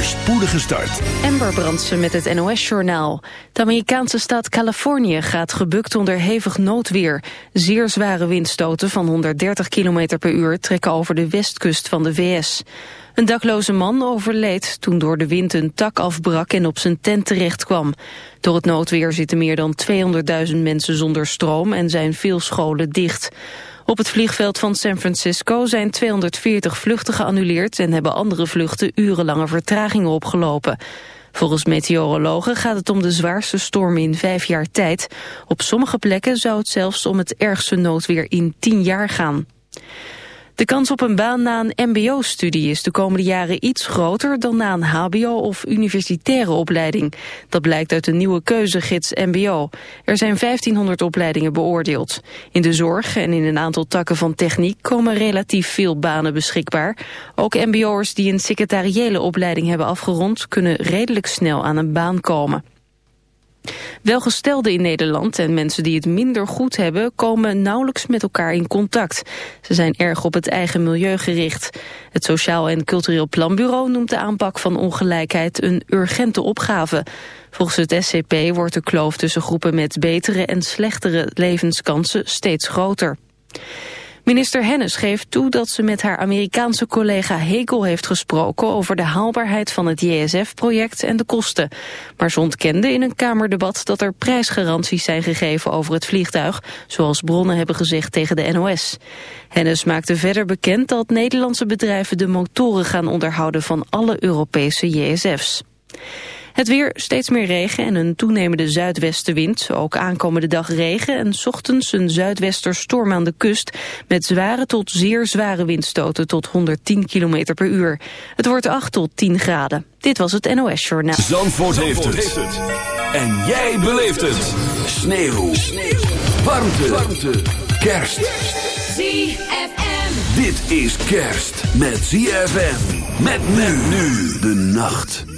voorspoedige start. Amber Brandsen met het NOS-journaal. De Amerikaanse staat Californië gaat gebukt onder hevig noodweer. Zeer zware windstoten van 130 km per uur trekken over de westkust van de VS. Een dakloze man overleed toen door de wind een tak afbrak en op zijn tent terecht kwam. Door het noodweer zitten meer dan 200.000 mensen zonder stroom en zijn veel scholen dicht. Op het vliegveld van San Francisco zijn 240 vluchten geannuleerd... en hebben andere vluchten urenlange vertragingen opgelopen. Volgens meteorologen gaat het om de zwaarste storm in vijf jaar tijd. Op sommige plekken zou het zelfs om het ergste noodweer in tien jaar gaan. De kans op een baan na een mbo-studie is de komende jaren iets groter dan na een hbo- of universitaire opleiding. Dat blijkt uit de nieuwe keuzegids mbo. Er zijn 1500 opleidingen beoordeeld. In de zorg en in een aantal takken van techniek komen relatief veel banen beschikbaar. Ook mbo'ers die een secretariële opleiding hebben afgerond kunnen redelijk snel aan een baan komen. Welgestelden in Nederland en mensen die het minder goed hebben... komen nauwelijks met elkaar in contact. Ze zijn erg op het eigen milieu gericht. Het Sociaal en Cultureel Planbureau noemt de aanpak van ongelijkheid... een urgente opgave. Volgens het SCP wordt de kloof tussen groepen met betere en slechtere levenskansen steeds groter. Minister Hennis geeft toe dat ze met haar Amerikaanse collega Hegel heeft gesproken over de haalbaarheid van het JSF-project en de kosten. Maar ze ontkende in een Kamerdebat dat er prijsgaranties zijn gegeven over het vliegtuig, zoals bronnen hebben gezegd tegen de NOS. Hennis maakte verder bekend dat Nederlandse bedrijven de motoren gaan onderhouden van alle Europese JSF's. Het weer, steeds meer regen en een toenemende zuidwestenwind. Ook aankomende dag regen en ochtends een zuidwesterstorm aan de kust... met zware tot zeer zware windstoten tot 110 km per uur. Het wordt 8 tot 10 graden. Dit was het NOS Journaal. Zandvoort, heeft, het. En jij beleeft het. Sneeuw. Sneeuw. Warmte. Warmte. Kerst. ZFM. Dit is kerst met ZFM. Met men nu de nacht.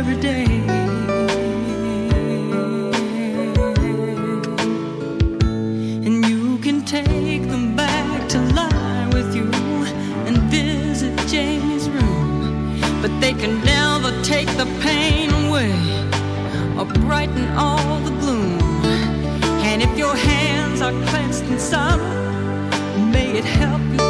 every day. And you can take them back to lie with you and visit Jamie's room. But they can never take the pain away or brighten all the gloom. And if your hands are clenched in sorrow, may it help you.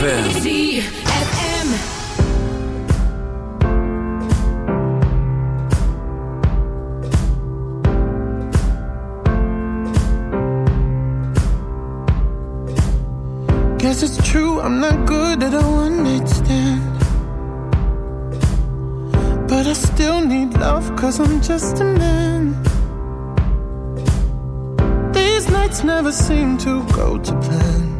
ZFM. Guess it's true, I'm not good at a one night. But I still need love, cause I'm just a man. These nights never seem to go to plan.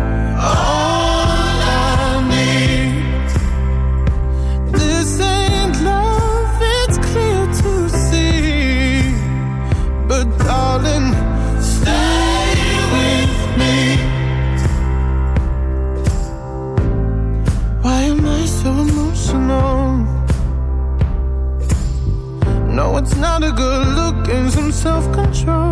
and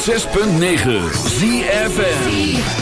106.9 ZFN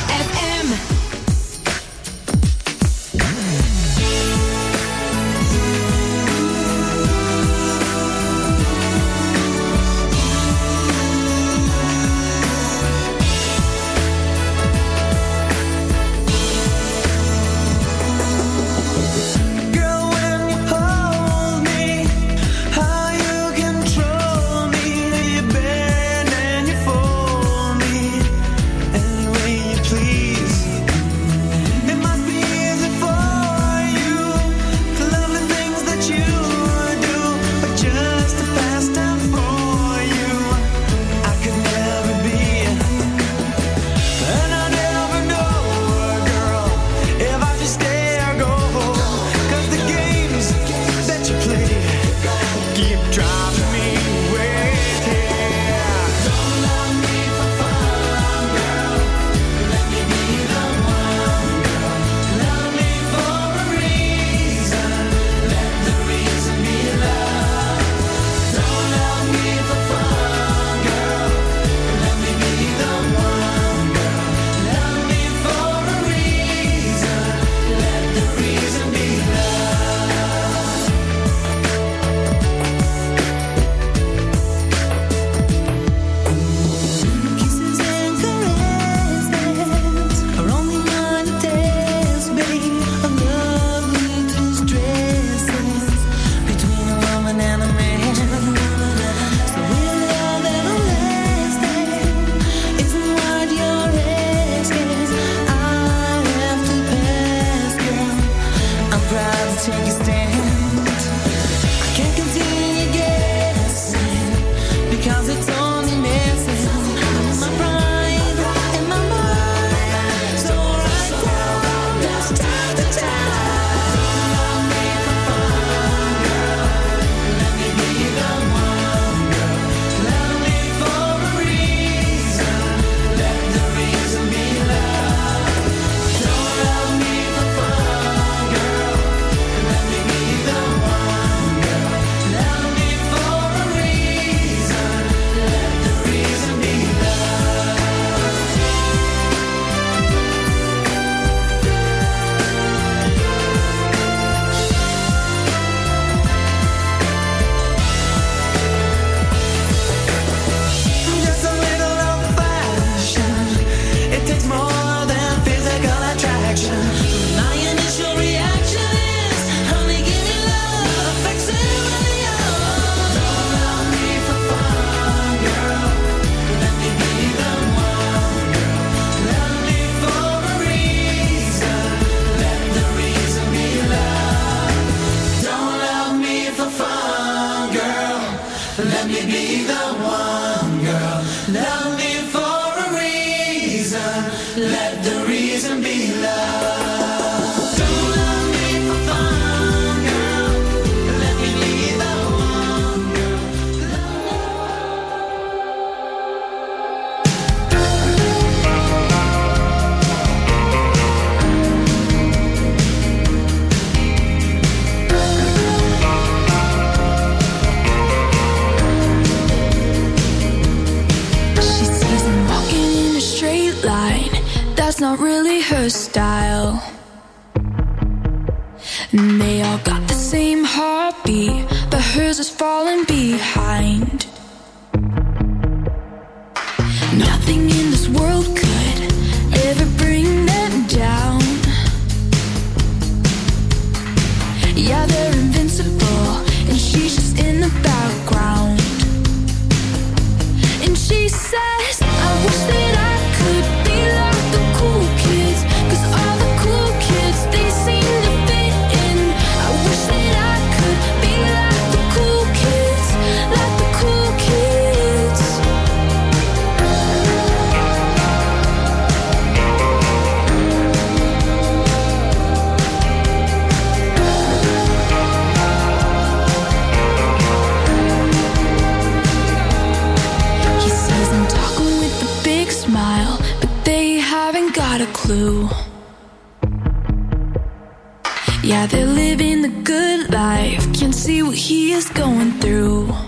going through.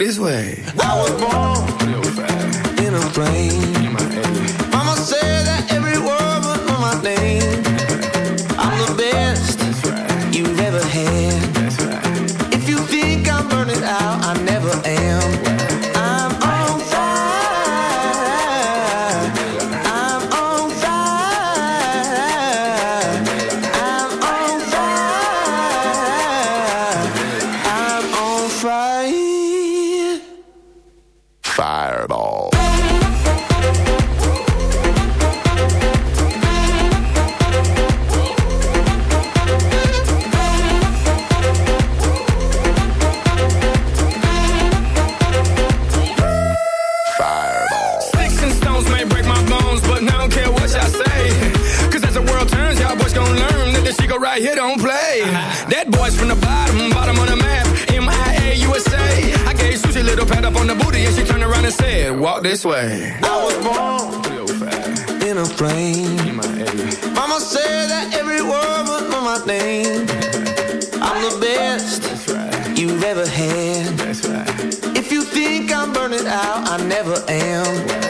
This way. I was born in a plane. Mama said that every word was on my name. I'm the best you've ever had. Mama said that every word was my name. I'm the best right. you've ever had. Right. If you think I'm burning out, I never am.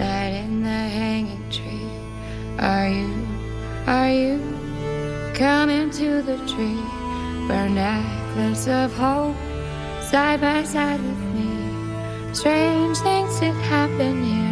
in the hanging tree. Are you, are you coming to the tree a necklace of hope side by side with me? Strange things did happen here,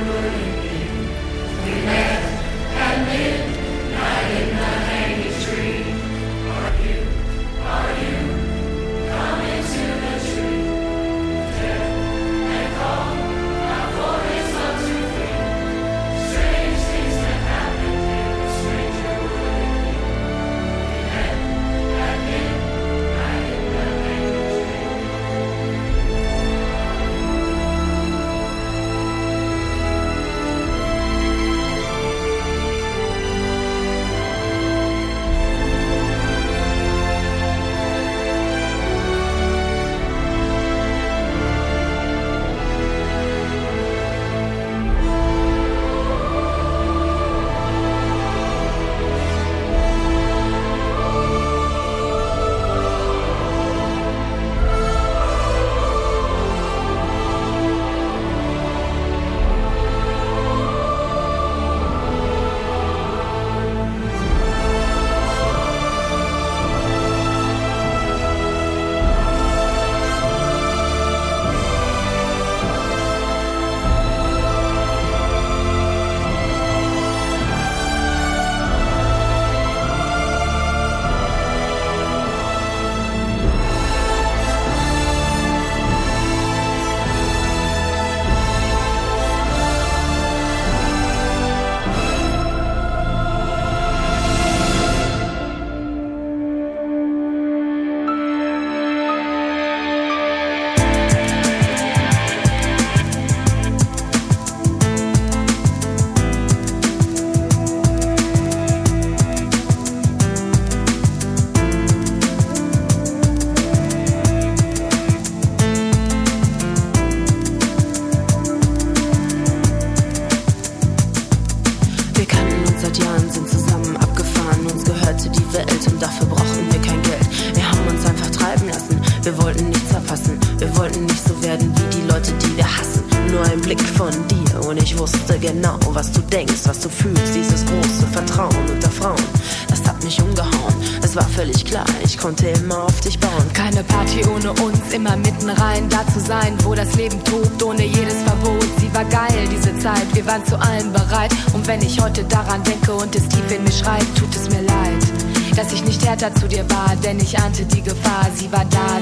weiter zu dir war, denn ich ahnte die Gefahr, sie war da,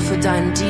for Dundee.